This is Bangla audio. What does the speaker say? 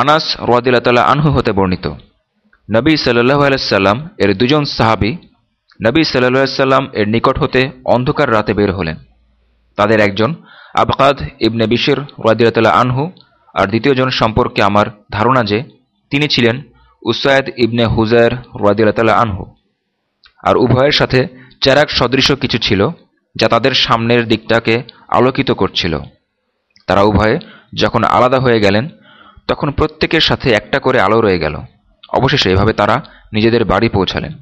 আনাস রোয়াদিল্লা আনহু হতে বর্ণিত। নবী সাল্লাহ আলাইসাল্লাম এর দুজন সাহাবি নবী সাল্লাহ সাল্লাম এর নিকট হতে অন্ধকার রাতে বের হলেন। তাদের একজন আবকাদ ইবনে বিশির রোয়াদিল্লা আনহু আর দ্বিতীয়জন সম্পর্কে আমার ধারণা যে তিনি ছিলেন উসায়দ ইবনে হুজায়ের রোয়াদিল্লা আনহু। আর উভয়ের সাথে চেরাক সদৃশ কিছু ছিল যা তাদের সামনের দিকটাকে আলোকিত করছিল। তারা উভয়ে যখন আলাদা হয়ে গেলেন তখন প্রত্যেকের সাথে একটা করে আলো রয়ে গেল। অবশেষে এভাবে তারা নিজেদের বাড়ি পৌঁছালেন।